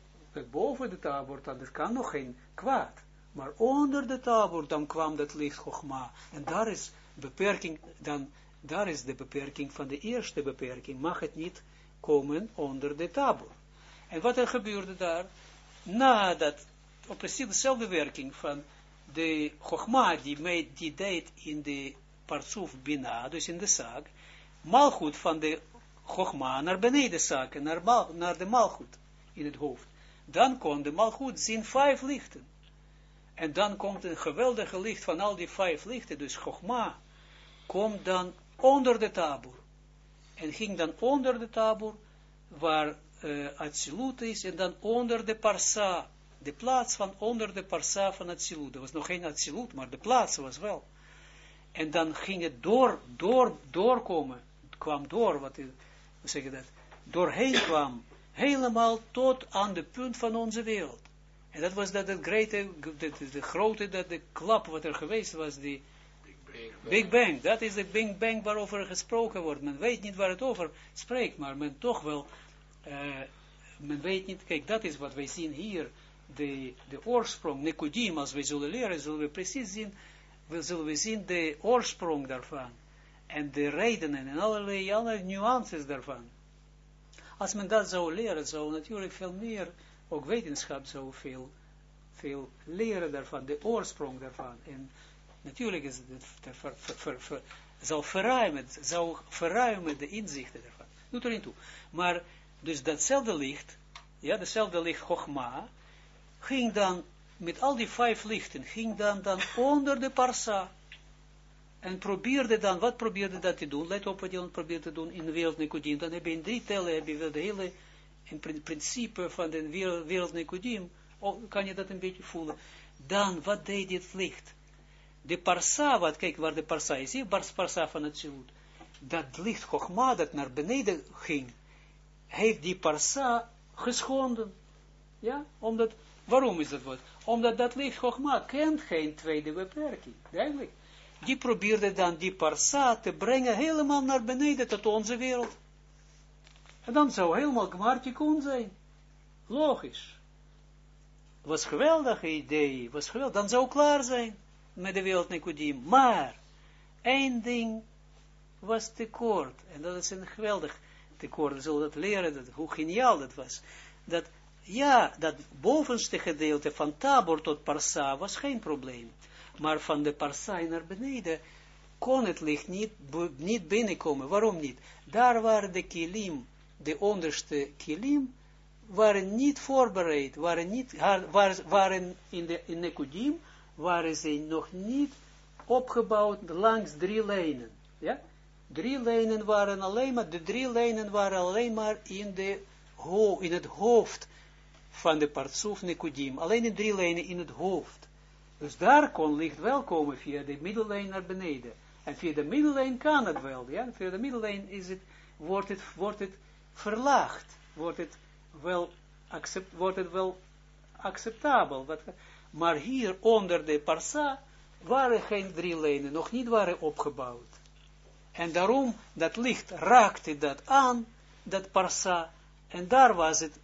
boven de tabor, dan kan nog geen kwaad. Maar onder de tabor, dan kwam dat licht Chogma. En daar is beperking, dan, daar is de beperking van de eerste beperking. Mag het niet komen onder de tabor. En wat er gebeurde daar, nadat, op precies dezelfde werking van de Chogma, die, mee, die deed in de Parsuf Bina, dus in de zaak, malgoed van de Chogma naar beneden zaken, naar, naar de malgoed in het hoofd dan kon de malgoed zien vijf lichten. En dan komt een geweldige licht van al die vijf lichten, dus Chogma, komt dan onder de tabur. En ging dan onder de tabur, waar uh, Atsilut is, en dan onder de parsa, de plaats van onder de parsa van Atsilut. Er was nog geen Atsilut, maar de plaats was wel. En dan ging het door, door, doorkomen, het kwam door, wat, hoe zeg je dat, doorheen kwam helemaal tot aan de punt van onze wereld. En dat was dat het grote, de, de, grote, dat de klap wat er geweest was, die Big Bang. Dat is de Big Bang waarover gesproken wordt. Men weet niet waar het over spreekt, maar men toch wel, uh, men weet niet, kijk, dat is wat wij zien hier, de, de oorsprong, Nicodim, als wij zullen leren, zullen we precies zien, we zullen we zien de oorsprong daarvan. En de redenen en allerlei, allerlei nuances daarvan. Als men dat zou leren, zou natuurlijk veel meer, ook wetenschap zou veel, veel leren daarvan, de oorsprong daarvan. En natuurlijk is het, ver, ver, zal verruimen, zou verruimen de inzichten daarvan. Doet erin toe. Maar, dus datzelfde licht, ja, datzelfde licht Chogma, ging dan, met al die vijf lichten, ging dan, dan onder de parsa, en probeerde dan, wat probeerde dat te doen? Let op wat je probeert te doen in de wereld Nicodim. Dan heb je in drie tellen, heb je de hele in principe van de wereld, wereld Nicodim, kan je dat een beetje voelen. Dan, wat deed dit licht? De parsa, wat, kijk waar de parsa is, zie parsa van het. Dat licht Chogma, dat naar beneden ging, heeft die parsa geschonden. Ja, omdat, waarom is dat wat? Omdat dat licht Chogma kent geen tweede beperking, duidelijk die probeerde dan die parsa te brengen helemaal naar beneden tot onze wereld. En dan zou helemaal Gmartikun zijn. Logisch. Was geweldig idee, was geweldig. Dan zou klaar zijn met de wereld Nicodim. Maar, één ding was tekort. En dat is een geweldig tekort. Zullen dat leren, dat, hoe geniaal dat was. Dat, ja, dat bovenste gedeelte van Tabor tot Parsa was geen probleem maar van de parsai naar beneden kon het licht niet, niet binnenkomen. Waarom niet? Daar waren de kilim, de onderste kilim, waren niet voorbereid, waren, niet, waren in de in Nekudim, waren ze nog niet opgebouwd langs drie lijnen. Ja? Drie lijnen waren alleen maar, de drie lijnen waren alleen maar in, de in het hoofd van de partsoef Nekudim. Alleen in drie lijnen in het hoofd. Dus daar kon licht wel komen via de middellijn naar beneden. En via de middellijn kan het wel, ja. Via de middellijn is het, wordt het, wordt het verlaagd. Wordt het wel, accept, wordt het wel acceptabel. maar hier onder de parsa waren geen drie lijnen, nog niet waren opgebouwd. En daarom, dat licht raakte dat aan, dat parsa, en daar was het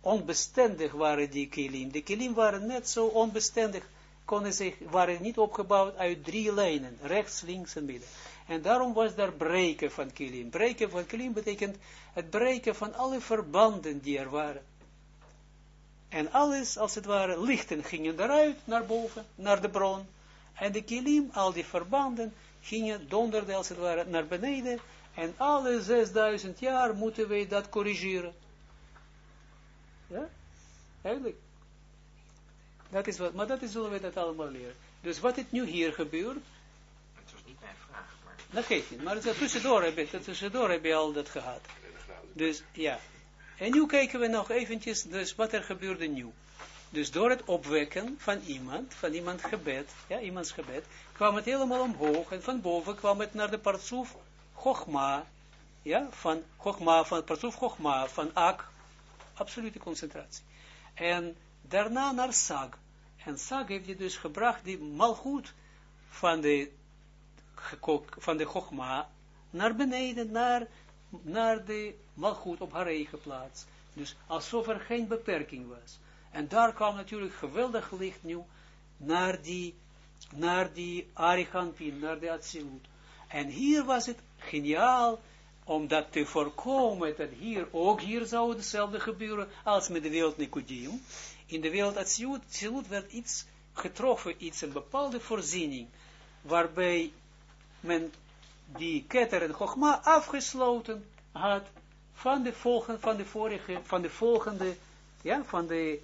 onbestendig waren die kilim. De kilim waren net zo onbestendig, konden zich, waren niet opgebouwd uit drie lijnen, rechts, links en midden. En daarom was daar breken van kilim. Breken van kilim betekent het breken van alle verbanden die er waren. En alles, als het ware, lichten gingen eruit naar boven, naar de bron. En de kilim, al die verbanden, gingen donderden als het ware naar beneden. En alle 6000 jaar moeten wij dat corrigeren. Ja? Eigenlijk. Dat is wat, maar dat is, zullen we dat allemaal leren. Dus wat is nu hier gebeurt. Het was niet mijn vraag, maar... Dat geeft niet, maar tussendoor heb, je, tussendoor heb je al dat gehad. Dus ja. En nu kijken we nog eventjes, dus wat er gebeurde nu. Dus door het opwekken van iemand, van iemand gebed, ja, iemands gebed, kwam het helemaal omhoog en van boven kwam het naar de partsoef Chogma, ja, van Chogma, van partsoef Chogma, van Ak, absolute concentratie. En daarna naar Sag. En Sag heeft hij dus gebracht, die malgoed van de, van de Chogma, naar beneden, naar, naar de malgoed op haar eigen plaats. Dus alsof er geen beperking was. En daar kwam natuurlijk geweldig licht nu naar die, naar die Arihantin, naar de Atsilut. En hier was het geniaal om dat te voorkomen, dat hier ook hier zou hetzelfde gebeuren als met de wereld Nicodeum. In de wereld Atsilut werd iets getroffen, iets, een bepaalde voorziening, waarbij men die ketter en Chogma afgesloten had van de volgende, van de vorige, van de volgende, ja, van de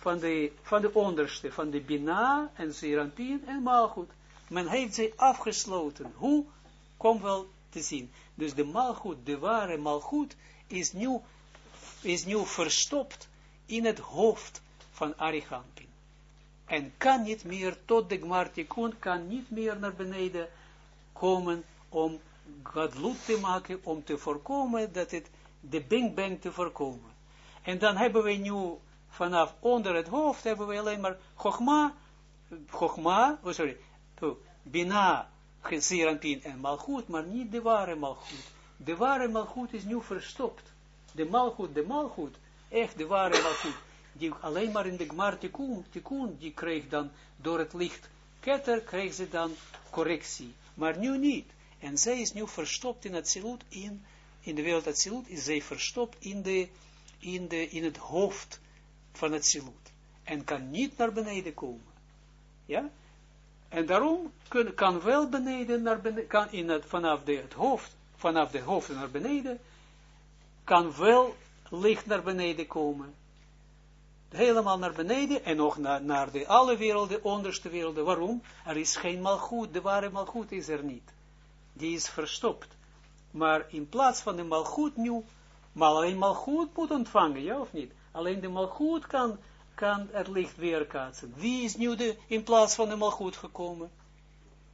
van de, van de onderste, van de Bina en Zeranpien en Malchut. Men heeft ze afgesloten. Hoe? Kom wel te zien. Dus de Malchut, de ware Malchut, is nu, is nu verstopt in het hoofd van Arichampin. En kan niet meer, tot de Gmartikun, kan niet meer naar beneden komen om Gadlut te maken, om te voorkomen dat het, de Bing Bang te voorkomen. En dan hebben we nu vanaf onder het hoofd hebben we alleen maar Chogma, Chogma, oh sorry, Bina, Zeranpin en Malchut, maar niet de ware Malchut. De ware Malchut is nu verstopt. De Malchut, de Malchut, echt de ware Malchut, die alleen maar in de Gmar Tikkun, die kreeg dan door het licht ketter, kreeg ze dan correctie. Maar nu niet. En zij is nu verstopt in het in, in de wereld Zilut, is zij verstopt in, de, in, de, in het hoofd van het silut. En kan niet naar beneden komen. Ja? En daarom kan wel beneden naar beneden, kan in het, vanaf de, het hoofd, vanaf de hoofd naar beneden, kan wel licht naar beneden komen. Helemaal naar beneden en nog naar, naar de alle werelden, onderste werelden. Waarom? Er is geen malgoed, de ware malgoed is er niet. Die is verstopt. Maar in plaats van de malgoed nu, maar alleen malgoed moet ontvangen, ja of niet? Alleen de malgoed kan, kan het licht weerkaatsen. Wie is nu de, in plaats van de malgoed gekomen?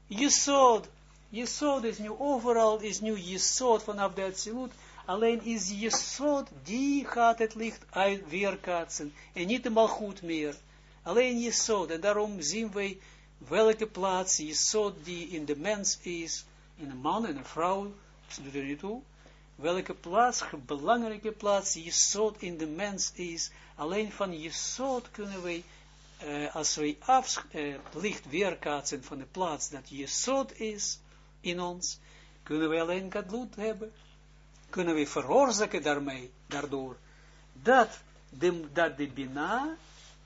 Jesod. Jesod is nu overal, is nu Jesod vanaf de absolute. Alleen is Jesod, die gaat het licht uit weerkaatsen. En niet de malgoed meer. Alleen Jesod. En daarom zien wij welke plaats Jesod die in de mens is. In een man en een vrouw. Doet er niet toe welke plaats, belangrijke plaats Jesod in de mens is. Alleen van Jesod kunnen wij, uh, als wij af, uh, licht weerkaatsen van de plaats dat Jesod is in ons, kunnen wij alleen kadloed hebben. Kunnen we veroorzaken daarmee, daardoor, dat de, dat de Bina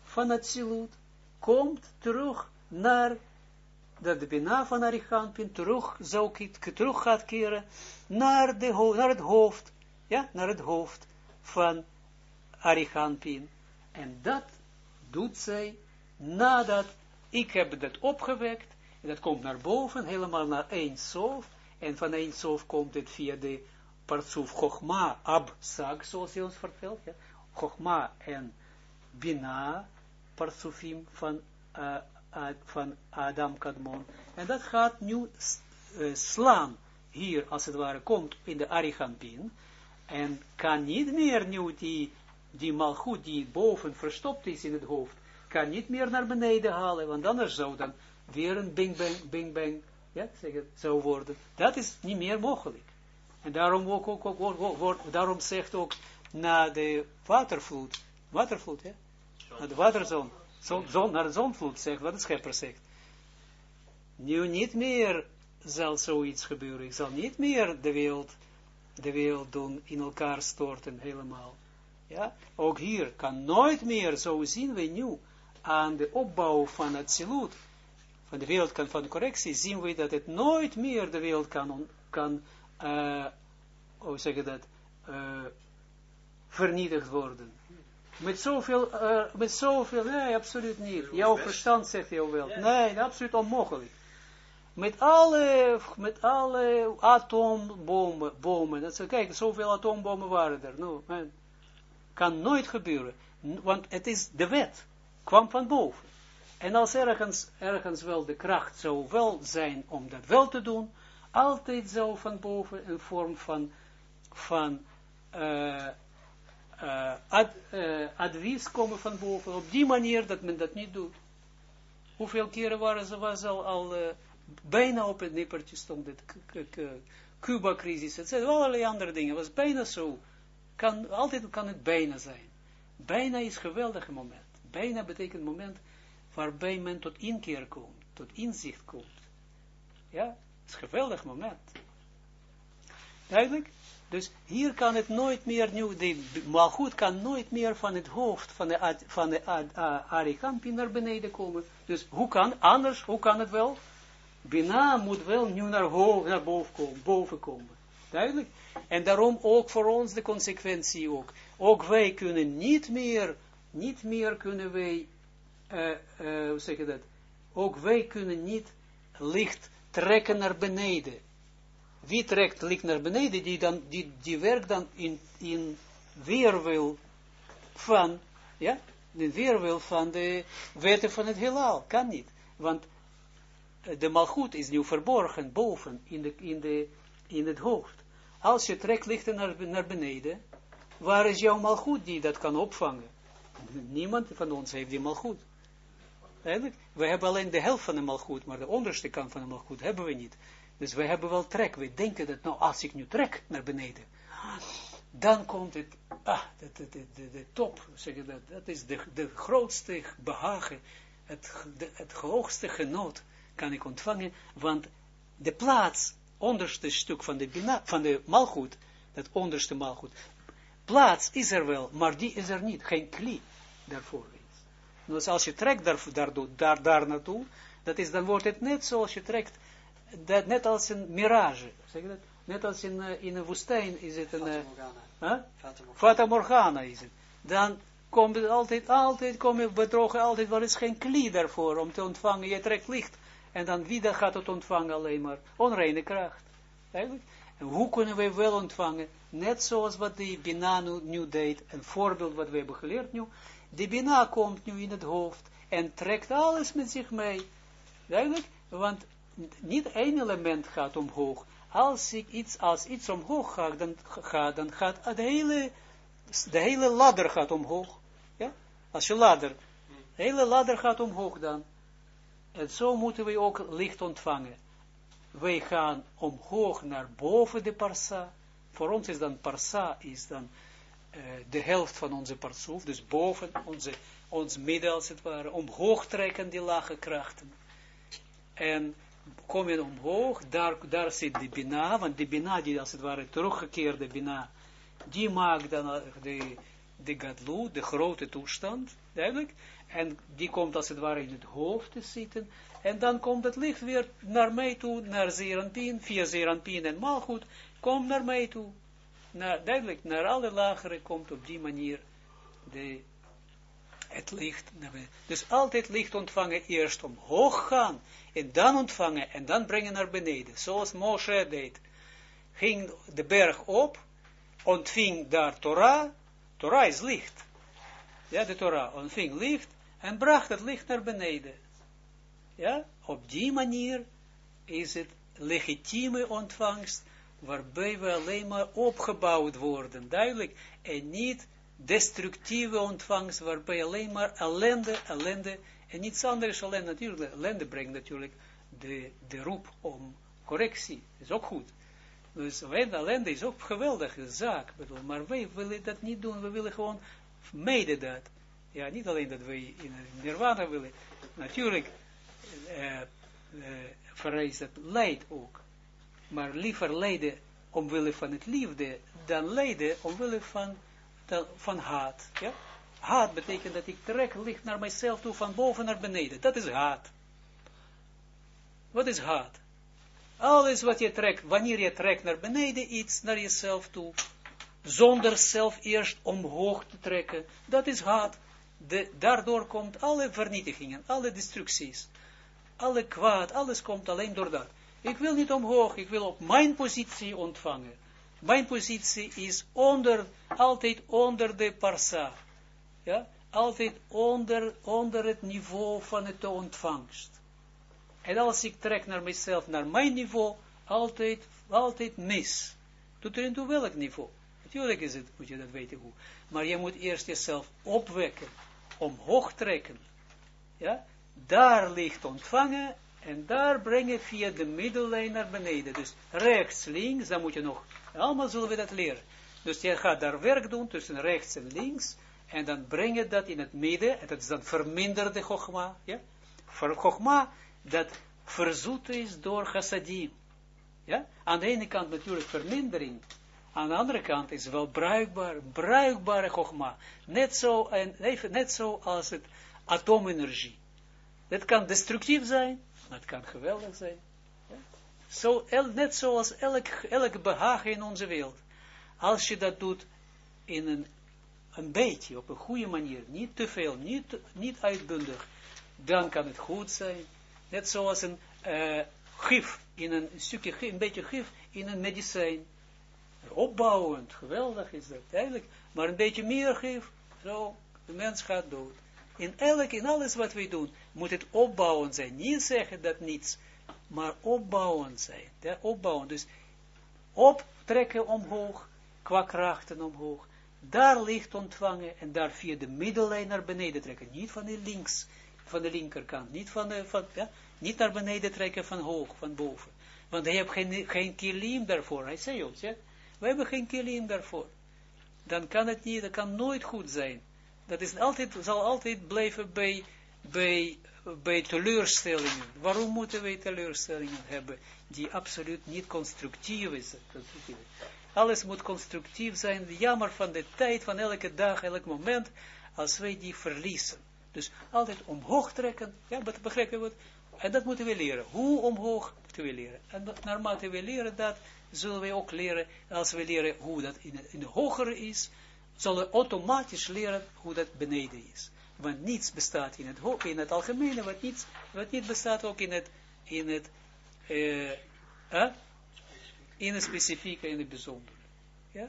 van het Zilut komt terug naar dat de Bina van Arichampin terug, zou, terug gaat keren naar, de, naar het hoofd, ja, naar het hoofd van Arichampin. En dat doet zij nadat ik heb dat opgewekt, en dat komt naar boven, helemaal naar één sof, en van één sof komt het via de partsoef Chogma, Ab, Sag, zoals hij ons vertelt, ja, en Bina, partsoefim van uh, van Adam Kadmon. En dat gaat nu uh, slaan, hier als het ware, komt in de Arichampin, en kan niet meer nu die, die malgoed die boven verstopt is in het hoofd, kan niet meer naar beneden halen, want anders zou dan weer een bing bang, bing bang, ja, zeg het, zou worden. Dat is niet meer mogelijk. En daarom, ook, ook, ook, ook, daarom zegt ook na de watervloed, Watervloed, ja. Naar de waterzon. Zon, zon, naar de zonvloed, zegt wat de schepper zegt. Nu niet meer zal zoiets gebeuren. Ik zal niet meer de wereld, de wereld doen, in elkaar storten, helemaal. Ja, ook hier kan nooit meer, zo zien we nu, aan de opbouw van het siloet, van de wereld kan, van de correctie, zien we dat het nooit meer de wereld kan, kan uh, hoe zeg dat, uh, vernietigd worden. Met zoveel, uh, met zoveel, nee, absoluut niet. Jouw verstand zegt jou wel. Nee, absoluut onmogelijk. Met alle, met alle atoombommen, bomen, dat ze, kijk, zoveel atoombommen waren er. Nou, man, kan nooit gebeuren. Want het is de wet, kwam van boven. En als ergens, ergens wel de kracht zou wel zijn om dat wel te doen, altijd zou van boven een vorm van, van uh, uh, ad, uh, advies komen van boven, op die manier dat men dat niet doet. Hoeveel keren waren ze, was al, al bijna op het nippertje stond, het Cuba-crisis, zijn allerlei andere dingen, was bijna zo, kan, altijd kan het bijna zijn. Bijna is een geweldig moment. Bijna betekent moment waarbij men tot inkeer komt, tot inzicht komt. Ja, het is een geweldig moment. Duidelijk? Dus hier kan het nooit meer, nu, de kan nooit meer van het hoofd van de, van de Arikampi naar beneden komen. Dus hoe kan, anders, hoe kan het wel? Bina moet wel nu naar, boven, komen, boven komen. Duidelijk? En daarom ook voor ons de consequentie ook. Ook wij kunnen niet meer, niet meer kunnen wij, uh, uh, hoe zeg je dat? Ook wij kunnen niet licht trekken naar beneden. Wie trekt licht naar beneden, die, dan, die, die werkt dan in, in weerwil van, ja, de weerwil van de wetten van het heelal. Kan niet. Want de malgoed is nu verborgen boven in, de, in, de, in het hoofd. Als je trekt lichten naar, naar beneden, waar is jouw malgoed die dat kan opvangen? Niemand van ons heeft die malgoed. Eigenlijk, we hebben alleen de helft van de malgoed, maar de onderste kant van de malgoed hebben we niet. Dus we hebben wel trek. We denken dat, nou, als ik nu trek naar beneden, dan komt het, ah, de, de, de, top, zeg je dat, dat is de, de grootste behagen, het, het hoogste genot kan ik ontvangen, want de plaats, onderste stuk van de, van de malgoed, dat onderste malgoed, plaats is er wel, maar die is er niet, geen kli daarvoor is. Dus als je trekt daar, daar, daar, daar naartoe, dat is, dan wordt het net zoals je trekt, dat, net als een mirage, zeg je dat? Net als in, uh, in een woestijn is het een... Fata, huh? Fata Morgana is het. Dan komt het altijd, altijd kom je bedrogen, altijd, waar is geen kli daarvoor om te ontvangen. Je trekt licht en dan wie dan gaat het ontvangen alleen maar? Onreine kracht. Eigenlijk. En hoe kunnen wij wel ontvangen? Net zoals wat die Bina nu, nu deed. Een voorbeeld wat we hebben geleerd nu. Die Bina komt nu in het hoofd en trekt alles met zich mee. Want niet één element gaat omhoog. Als, ik iets, als iets omhoog gaat, dan, gaat, dan gaat de hele, de hele ladder gaat omhoog. Ja? Als je ladder, de hele ladder gaat omhoog dan. En zo moeten we ook licht ontvangen. Wij gaan omhoog naar boven de parsa. Voor ons is dan parsa, is dan uh, de helft van onze parsoef, dus boven onze, ons midden als het ware, omhoog trekken die lage krachten. En kom je omhoog, daar, daar zit de bina, want de bina die als het ware teruggekeerde bina, die maakt dan de, de gadlu, de grote toestand, duidelijk, en die komt als het ware in het hoofd te zitten, en dan komt het licht weer naar mij toe, naar Zeranpien, via Zeranpien en Malchut, komt naar mij toe. Naar, duidelijk, naar alle lagere komt op die manier de, het licht. Dus altijd licht ontvangen, eerst omhoog gaan, en dan ontvangen, en dan brengen naar beneden. Zoals Moshe deed. Ging de berg op, ontving daar Torah, Torah is licht. Ja, de Torah ontving licht, en bracht het licht naar beneden. Ja, op die manier is het legitieme ontvangst, waarbij we alleen maar opgebouwd worden, duidelijk, en niet destructieve ontvangst, waarbij alleen maar ellende, ellende, en niets anders alleen natuurlijk, ellende brengt natuurlijk de, de roep om correctie, is ook goed. Dus ellende is ook een geweldige zaak, bedoel, maar wij willen dat niet doen, we willen gewoon mede dat. Ja, niet alleen dat wij in nirvana willen, natuurlijk uh, vereist dat leid ook. Maar liever lijden omwille van het liefde, dan lijden omwille van, van haat. Ja? Haat betekent dat ik trek licht naar mijzelf toe, van boven naar beneden. Dat is haat. Wat is haat? Alles wat je trekt, wanneer je trekt naar beneden iets, naar jezelf toe, zonder zelf eerst omhoog te trekken, dat is haat. De, daardoor komt alle vernietigingen, alle destructies, alle kwaad, alles komt alleen door dat. Ik wil niet omhoog, ik wil op mijn positie ontvangen. Mijn positie is onder, altijd onder de parsa. Ja, altijd onder, onder het niveau van het ontvangst. En als ik trek naar mezelf, naar mijn niveau, altijd, altijd mis. Doet er toe welk niveau? Natuurlijk is het, moet je dat weten hoe. Maar je moet eerst jezelf opwekken, omhoog trekken. Ja, daar ligt ontvangen en daar brengen via de middellijn naar beneden. Dus rechts, links, dan moet je nog, allemaal zullen we dat leren. Dus je gaat daar werk doen tussen rechts en links, en dan breng je dat in het midden, en dat is dan verminderde chogma, ja. Voor chogma, dat verzoet is door chassadim. Ja? Aan de ene kant natuurlijk vermindering, aan de andere kant is wel bruikbaar, bruikbare chogma. Net zo, en, net zo als het atoomenergie. Het kan destructief zijn, het kan geweldig zijn. Ja? Zo, el, net zoals elk, elk behagen in onze wereld. Als je dat doet in een, een beetje, op een goede manier, niet te veel, niet, niet uitbundig, dan kan het goed zijn. Net zoals een uh, gif, in een, stukje gif, een beetje gif in een medicijn. Opbouwend, geweldig is dat eigenlijk. Maar een beetje meer gif, zo, de mens gaat dood. In elk, in alles wat wij doen, moet het opbouwend zijn. Niet zeggen dat niets, maar opbouwend zijn. Ja. Dus optrekken omhoog, qua krachten omhoog. Daar licht ontvangen en daar via de middellijn naar beneden trekken. Niet van de links, van de linkerkant. Niet, van de, ja, niet naar beneden trekken van hoog, van boven. Want je hebt geen, geen kilim daarvoor. Hij zei ons, ja. We hebben geen kilim daarvoor. Dan kan het niet, dat kan nooit goed zijn. Dat is altijd, zal altijd blijven bij, bij, bij teleurstellingen. Waarom moeten wij teleurstellingen hebben die absoluut niet constructief is? Alles moet constructief zijn. Jammer van de tijd, van elke dag, elk moment, als wij die verliezen. Dus altijd omhoog trekken, ja, begrijp je wat? En dat moeten we leren. Hoe omhoog te we leren. En naarmate we leren dat, zullen we ook leren, als we leren hoe dat in, in de hogere is, zullen we automatisch leren hoe dat beneden is. Want niets bestaat in het, in het algemene, wat, niets, wat niet bestaat ook in het, in het, uh, in het specifieke, in het bijzondere. Ja?